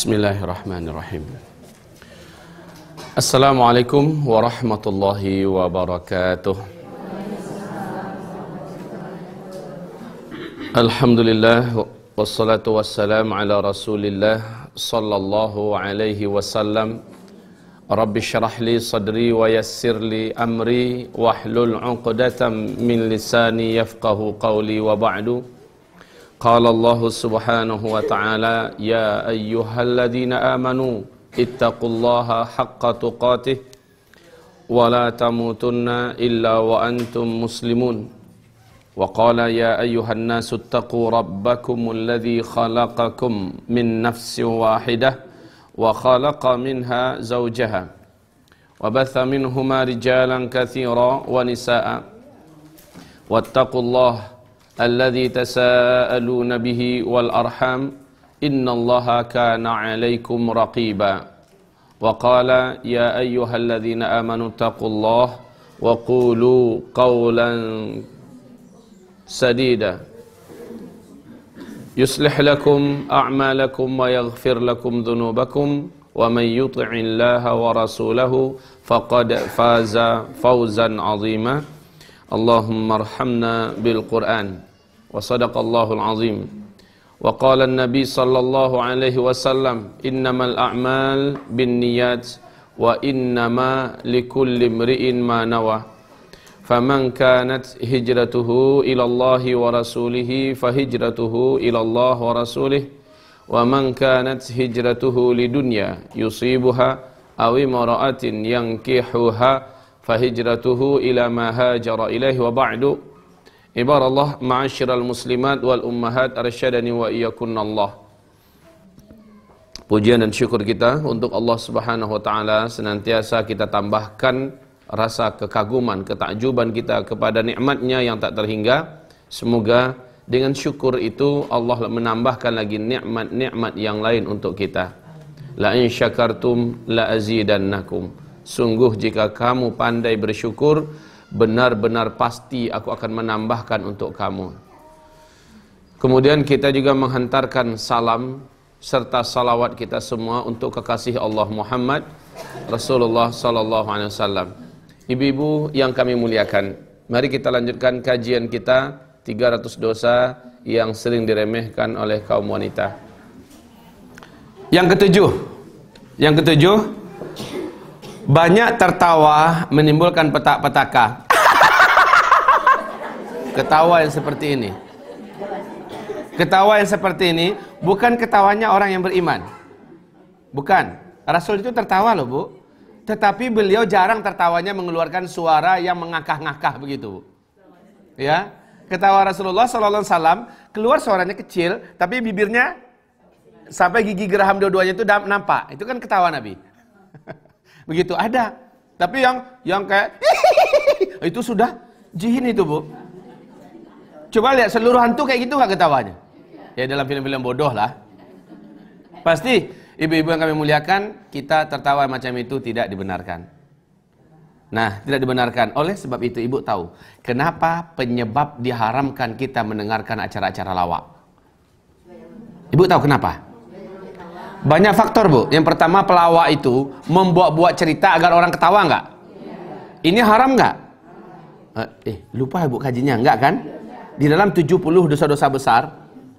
بسم الله الرحمن الرحيم السلام عليكم ورحمة الله وبركاته الحمد لله والصلاة والسلام على رسول الله صلى الله عليه وسلم رب اشرح لي صدري ويسر لي أمري واحلل عقدة من لساني يفقه قولي وبعد قال الله سبحانه وتعالى يا أيها الذين آمنوا اتقوا الله حق تقاته ولا تموتن إلا وأنتم مسلمون وقال يا أيها الناس اتقوا ربكم الذي خلقكم من نفس واحدة وخلق منها زوجها وبث منهما رجالا كثيرا ونساء واتقوا الله الذي تساءلون به والأرحام إن الله كان عليكم رقيبا. وقال يا أيها الذين آمنوا اتقوا الله وقولوا قولا سديدا. يصلح لكم أعمالكم ويغفر لكم ذنوبكم. ومن يطع الله ورسوله فقد فاز فوزا عظيما. اللهم ارحمنا بالقرآن. وصدق الله العظيم وقال النبي صلى الله عليه وسلم إنما الأعمال بالنيات وإنما لكل امرئ ما نوى فمن كانت هجرته إلى الله ورسوله فهجرته إلى الله ورسوله ومن كانت هجرته لدنيا يصيبها أو امرأة ينكحها فهجرته إلى ما هاجر إليه وبعد Ibar Allah ma'asyiral muslimat wal ummahat arsyadani wa iyyakun Allah. Pujian dan syukur kita untuk Allah Subhanahu wa taala senantiasa kita tambahkan rasa kekaguman, ketakjuban kita kepada nikmatnya yang tak terhingga. Semoga dengan syukur itu Allah menambahkan lagi nikmat-nikmat yang lain untuk kita. La in syakartum la azidannakum. Sungguh jika kamu pandai bersyukur, benar-benar pasti aku akan menambahkan untuk kamu. Kemudian kita juga menghantarkan salam serta salawat kita semua untuk kekasih Allah Muhammad Rasulullah sallallahu alaihi wasallam. Ibu-ibu yang kami muliakan, mari kita lanjutkan kajian kita 300 dosa yang sering diremehkan oleh kaum wanita. Yang ketujuh, yang ketujuh, banyak tertawa menimbulkan petak-petaka. Ketawa yang seperti ini. Ketawa yang seperti ini bukan ketawanya orang yang beriman. Bukan. Rasul itu tertawa loh, Bu. Tetapi beliau jarang tertawanya mengeluarkan suara yang mengakah-ngakah begitu. Ya. Ketawa Rasulullah sallallahu alaihi wasallam keluar suaranya kecil tapi bibirnya sampai gigi geraham dua-duanya itu nampak. Itu kan ketawa Nabi. Begitu ada. Tapi yang yang kayak itu sudah jin itu, Bu. Coba lihat seluruh hantu kayak gitu nggak ketawanya? Ya dalam film-film bodoh lah. Pasti ibu-ibu yang kami muliakan, kita tertawa macam itu tidak dibenarkan. Nah, tidak dibenarkan. Oleh sebab itu ibu tahu kenapa penyebab diharamkan kita mendengarkan acara-acara lawak. Ibu tahu kenapa? Banyak faktor bu. Yang pertama pelawak itu membuat-buat cerita agar orang ketawa nggak? Ini haram nggak? Eh, lupa ibu kajinya nggak kan? Di dalam 70 dosa-dosa besar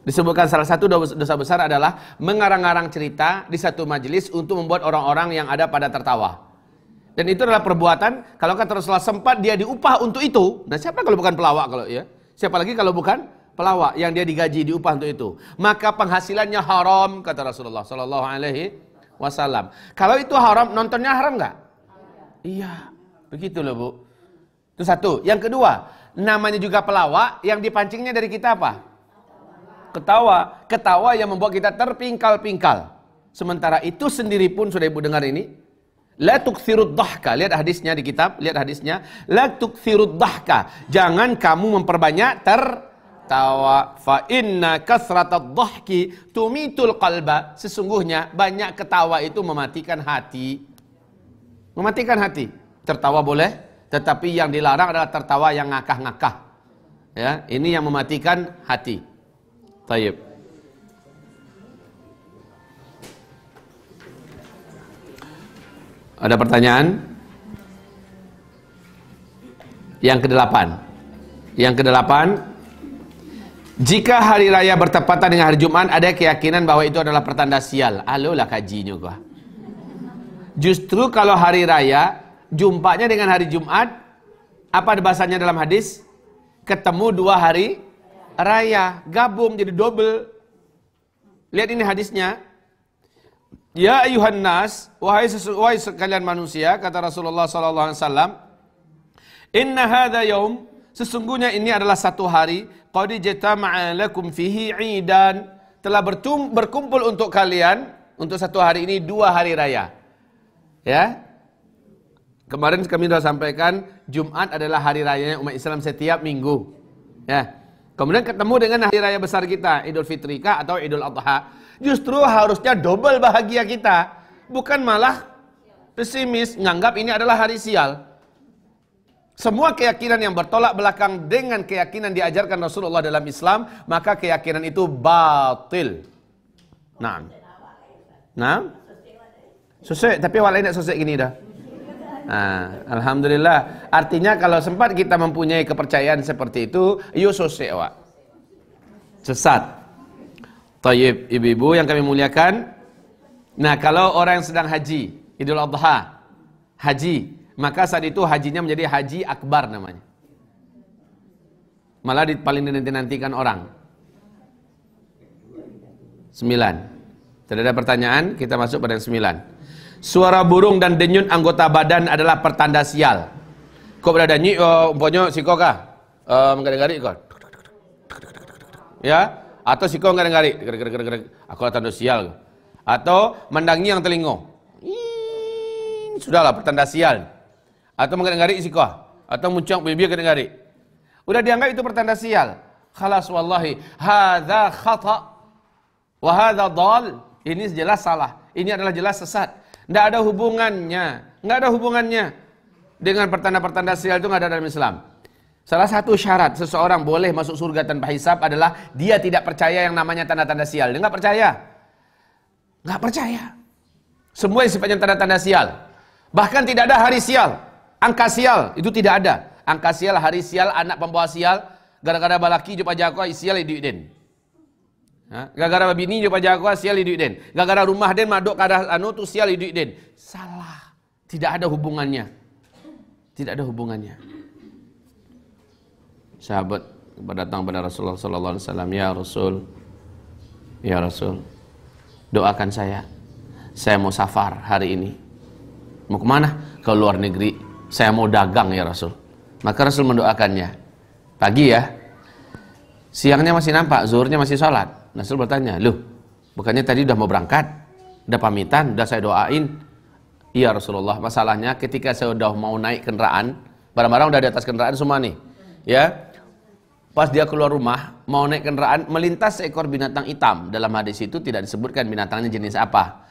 disebutkan salah satu dosa besar adalah mengarang-arang cerita di satu majelis untuk membuat orang-orang yang ada pada tertawa. Dan itu adalah perbuatan kalau kata Rasulullah sempat dia diupah untuk itu. Nah, siapa kalau bukan pelawak kalau ya? Siapa lagi kalau bukan pelawak yang dia digaji diupah untuk itu? Maka penghasilannya haram kata Rasulullah sallallahu alaihi wasallam. Kalau itu haram, nontonnya haram nggak? Iya, begitu loh, Bu. Itu satu. Yang kedua, namanya juga pelawak yang dipancingnya dari kita apa? Ketawa. Ketawa yang membuat kita terpingkal-pingkal. Sementara itu sendiri pun sudah ibu dengar ini. La tukthirud dahka. Lihat hadisnya di kitab. Lihat hadisnya. La tukthirud dahka. Jangan kamu memperbanyak tertawa. Fa inna kasratad dahki tumitul qalba. Sesungguhnya banyak ketawa itu mematikan hati. Mematikan hati. Tertawa boleh. Tetapi yang dilarang adalah tertawa yang ngakah-ngakah. Ya, ini yang mematikan hati. Tayyib. Ada pertanyaan? Yang kedelapan. Yang kedelapan, jika hari raya bertepatan dengan hari Jumat, ada keyakinan bahwa itu adalah pertanda sial. Alolah kajinya gua. Justru kalau hari raya, jumpanya dengan hari Jumat, apa bahasanya dalam hadis? Ketemu dua hari raya, gabung jadi double. Lihat ini hadisnya. Ya ayuhan nas, wahai, wahai sekalian manusia, kata Rasulullah wasallam, "Inna hadza yaum, sesungguhnya ini adalah satu hari qad jatama'a lakum fihi 'idan telah berkumpul untuk kalian untuk satu hari ini dua hari raya. Ya. Kemarin kami sudah sampaikan Jumat adalah hari raya umat Islam setiap minggu. Ya. Kemudian ketemu dengan hari raya besar kita, Idul Fitri kah atau Idul Adha. Justru harusnya double bahagia kita, bukan malah pesimis nganggap ini adalah hari sial. Semua keyakinan yang bertolak belakang dengan keyakinan diajarkan Rasulullah dalam Islam, maka keyakinan itu batil. Nah. Nah. Susah, tapi lain tak susah gini dah. Nah, Alhamdulillah. Artinya kalau sempat kita mempunyai kepercayaan seperti itu, you susah awak. Sesat. Tayyib, ibu-ibu yang kami muliakan. Nah, kalau orang yang sedang haji, Idul Adha, haji, maka saat itu hajinya menjadi haji akbar namanya. Malah di, paling dinanti-nantikan orang. Sembilan. Tidak ada pertanyaan, kita masuk pada yang sembilan. Suara burung dan denyut anggota badan adalah pertanda sial. Kau berada ni, oh, umpamanya siko kah? Uh, Menggarik-garik kau. Ya? Atau siko menggarik-garik. Aku tanda sial. Atau mendangi yang telingo. Sudahlah pertanda sial. Atau menggarik sikoh. Atau muncang bibir garik. Udah dianggap itu pertanda sial. Khalas wallahi. Hadha khata. Wa hadha dal. Ini jelas salah. Ini adalah jelas sesat. Tidak ada hubungannya. Tidak ada hubungannya. Dengan pertanda-pertanda sial itu tidak ada dalam Islam. Salah satu syarat seseorang boleh masuk surga tanpa hisap adalah dia tidak percaya yang namanya tanda-tanda sial. Dia nggak percaya. Nggak percaya. Semua yang sifatnya tanda-tanda sial. Bahkan tidak ada hari sial. Angka sial itu tidak ada. Angka sial, hari sial, anak pembawa sial, gara-gara balaki jumpa jakwa sial itu den. Gara-gara bini jumpa jakwa sial itu den. Gara-gara rumah den maduk kada anu tu sial itu den. Salah. Tidak ada hubungannya. Tidak ada hubungannya. Sahabat datang pada Rasulullah sallallahu alaihi wasallam, "Ya Rasul, ya Rasul, doakan saya. Saya mau safar hari ini. Mau ke mana? Ke luar negeri saya mau dagang ya Rasul. Maka Rasul mendoakannya. Pagi ya. Siangnya masih nampak, zuhurnya masih sholat. Rasul bertanya, loh, bukannya tadi udah mau berangkat? Udah pamitan, udah saya doain. Iya Rasulullah, masalahnya ketika saya udah mau naik kendaraan, barang-barang udah di atas kendaraan semua nih. Ya, pas dia keluar rumah, mau naik kendaraan, melintas seekor binatang hitam. Dalam hadis itu tidak disebutkan binatangnya jenis apa.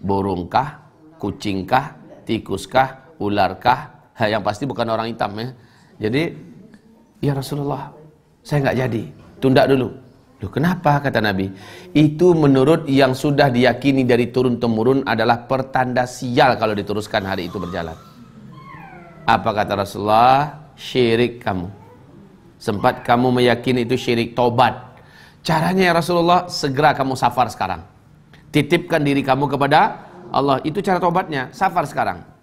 Burungkah, kucingkah, tikuskah, ularkah? Ha, yang pasti bukan orang hitam ya. Jadi, ya Rasulullah, saya nggak jadi. Tunda dulu. Loh, kenapa kata Nabi? Itu menurut yang sudah diyakini dari turun temurun adalah pertanda sial kalau diteruskan hari itu berjalan. Apa kata Rasulullah? Syirik kamu. Sempat kamu meyakini itu syirik tobat. Caranya ya Rasulullah, segera kamu safar sekarang. Titipkan diri kamu kepada Allah. Itu cara tobatnya, safar sekarang.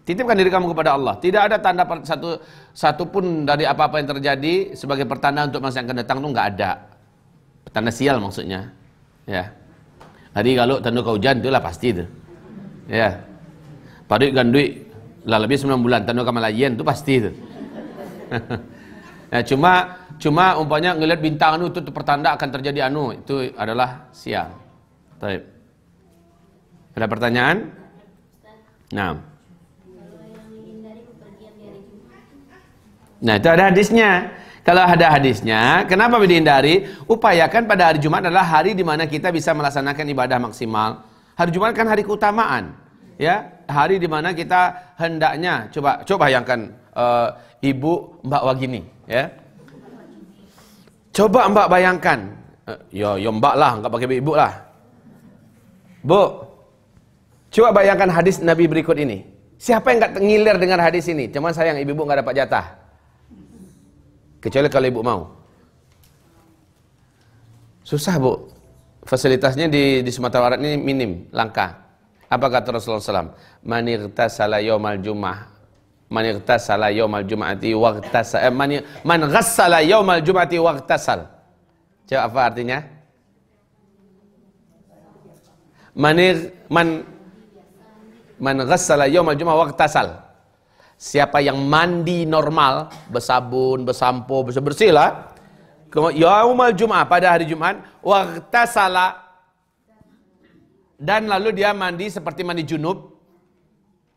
Titipkan diri kamu kepada Allah. Tidak ada tanda satu satu pun dari apa-apa yang terjadi sebagai pertanda untuk masa yang akan datang itu nggak ada. Pertanda sial maksudnya. Ya. Jadi kalau tanda hujan itu lah pasti itu. Ya. Gandui lah lebih 9 bulan tanda kamalayan itu pasti itu. nah, cuma cuma umpamanya ngelihat bintang anu itu, itu pertanda akan terjadi anu itu adalah sial. Baik. Ada pertanyaan? Nah. Nah itu ada hadisnya. Kalau ada hadisnya, kenapa dihindari? Upayakan pada hari Jumat adalah hari di mana kita bisa melaksanakan ibadah maksimal. Hari Jumat kan hari keutamaan, ya. Hari di mana kita hendaknya coba coba bayangkan uh, ibu Mbak Wagini, ya. Coba Mbak bayangkan, uh, ya, ya Mbak lah, nggak pakai ibu lah. Bu, Coba bayangkan hadis Nabi berikut ini. Siapa yang nggak ngiler dengan hadis ini? Cuman sayang ibu-ibu nggak dapat jatah. Kecuali kalau ibu mau. Susah bu. Fasilitasnya di, di Sumatera Barat ini minim, langka. Apa kata Rasulullah SAW? Manirtasala yawmal jum'ah. Manirtasala yawmal jum'ati waqtasal. Eh, man, man ghassala yawmal jum'ati waqtasal. Coba apa artinya? Manir, man Man ghassala yaumal jum'ah. Siapa yang mandi normal, bersabun, bersampo, bersih-bersih lah. Yaumal jum'ah pada hari Jumat, waqtasala dan lalu dia mandi seperti mandi junub.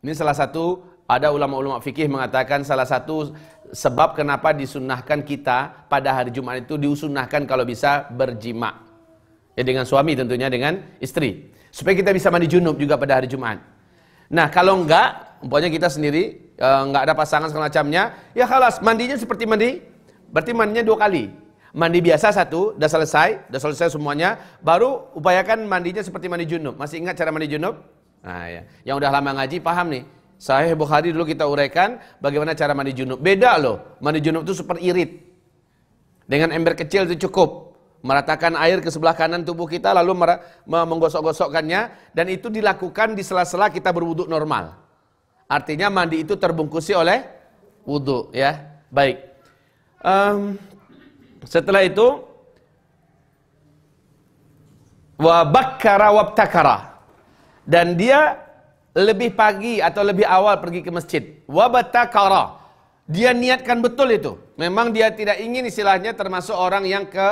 Ini salah satu ada ulama-ulama fikih mengatakan salah satu sebab kenapa disunahkan kita pada hari Jumat itu disunahkan kalau bisa berjima. Ya dengan suami tentunya dengan istri. Supaya kita bisa mandi junub juga pada hari Jumat. Nah kalau enggak, umpamanya kita sendiri e, enggak ada pasangan segala macamnya, ya kalas mandinya seperti mandi, berarti mandinya dua kali. Mandi biasa satu, udah selesai, udah selesai semuanya, baru upayakan mandinya seperti mandi junub. Masih ingat cara mandi junub? Nah ya, yang udah lama ngaji paham nih. Sahih Bukhari dulu kita uraikan bagaimana cara mandi junub. Beda loh, mandi junub itu super irit. Dengan ember kecil itu cukup meratakan air ke sebelah kanan tubuh kita lalu menggosok-gosokkannya dan itu dilakukan di sela-sela kita berwuduk normal. Artinya mandi itu terbungkusi oleh wudhu ya. Baik. Um, setelah itu wa bakkara wabtakara dan dia lebih pagi atau lebih awal pergi ke masjid. Wa batakara. Dia niatkan betul itu. Memang dia tidak ingin istilahnya termasuk orang yang ke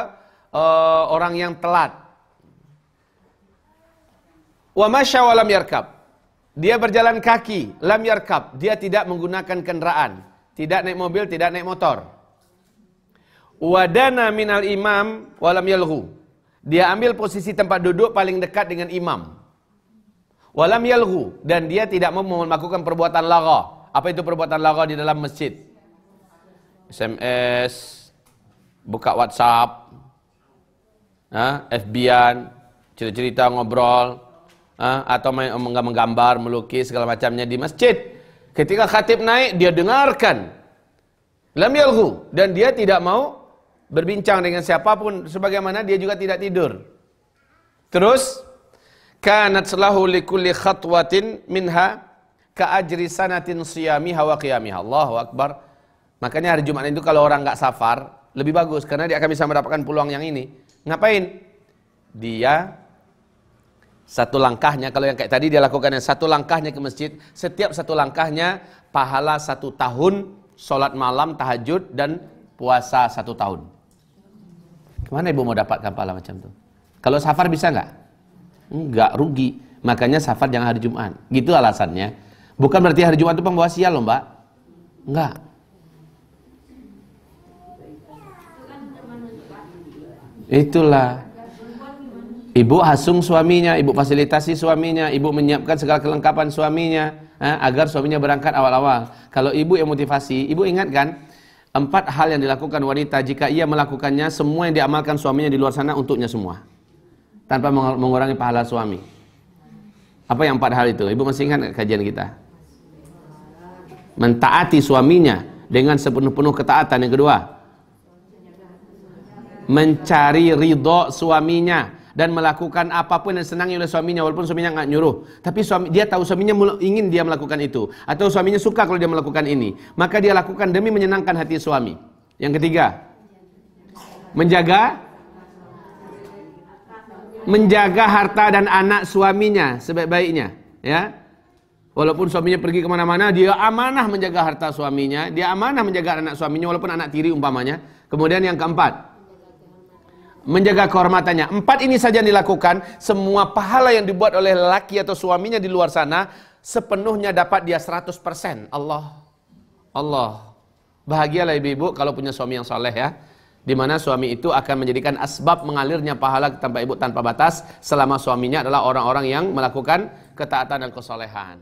uh, orang yang telat. Wa masya wa lam yarkab. Dia berjalan kaki, lam yarkab. Dia tidak menggunakan kendaraan. Tidak naik mobil, tidak naik motor. Wadana minal imam walam yalhu. Dia ambil posisi tempat duduk paling dekat dengan imam. Walam yalhu. Dan dia tidak mau melakukan perbuatan laga. Apa itu perbuatan laga di dalam masjid? SMS, buka WhatsApp, ha, FB-an, cerita-cerita ngobrol, atau menggambar, melukis segala macamnya di masjid. Ketika khatib naik, dia dengarkan. Lam yalghu dan dia tidak mau berbincang dengan siapa pun sebagaimana dia juga tidak tidur. Terus kanat salahu likulli khatwatin minha ka ajri sanatin siyamiha wa qiyamiha. Allahu akbar. Makanya hari Jumat itu kalau orang nggak safar lebih bagus karena dia akan bisa mendapatkan peluang yang ini. Ngapain? Dia satu langkahnya, kalau yang kayak tadi dia lakukan yang satu langkahnya ke masjid, setiap satu langkahnya pahala satu tahun, sholat malam, tahajud, dan puasa satu tahun. Ke mana ibu mau dapatkan pahala macam itu? Kalau safar bisa nggak? Enggak, rugi. Makanya safar jangan hari Jumat. Gitu alasannya. Bukan berarti hari Jumat itu pembawa sial loh mbak. Enggak. Itulah. Ibu hasung suaminya, ibu fasilitasi suaminya, ibu menyiapkan segala kelengkapan suaminya eh, agar suaminya berangkat awal-awal. Kalau ibu yang motivasi, ibu ingatkan empat hal yang dilakukan wanita jika ia melakukannya semua yang diamalkan suaminya di luar sana untuknya semua tanpa mengurangi pahala suami. Apa yang empat hal itu? Ibu masih ingat kajian kita? Mentaati suaminya dengan sepenuh-penuh ketaatan. Yang kedua, mencari ridho suaminya dan melakukan apa pun yang senangi oleh suaminya walaupun suaminya nggak nyuruh. Tapi suami dia tahu suaminya ingin dia melakukan itu. Atau suaminya suka kalau dia melakukan ini. Maka dia lakukan demi menyenangkan hati suami. Yang ketiga menjaga menjaga harta dan anak suaminya sebaik-baiknya ya. Walaupun suaminya pergi ke mana-mana dia amanah menjaga harta suaminya dia amanah menjaga anak suaminya walaupun anak tiri umpamanya. Kemudian yang keempat menjaga kehormatannya. Empat ini saja yang dilakukan, semua pahala yang dibuat oleh laki atau suaminya di luar sana sepenuhnya dapat dia 100%. Allah. Allah. Bahagialah ibu-ibu kalau punya suami yang soleh ya. Di mana suami itu akan menjadikan asbab mengalirnya pahala tanpa ibu tanpa batas selama suaminya adalah orang-orang yang melakukan ketaatan dan kesolehan.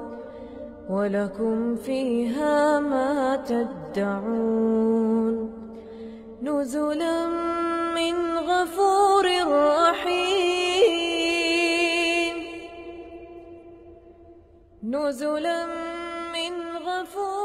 ولكم فيها ما تدعون نزلا من غفور رحيم. نزلا من غفور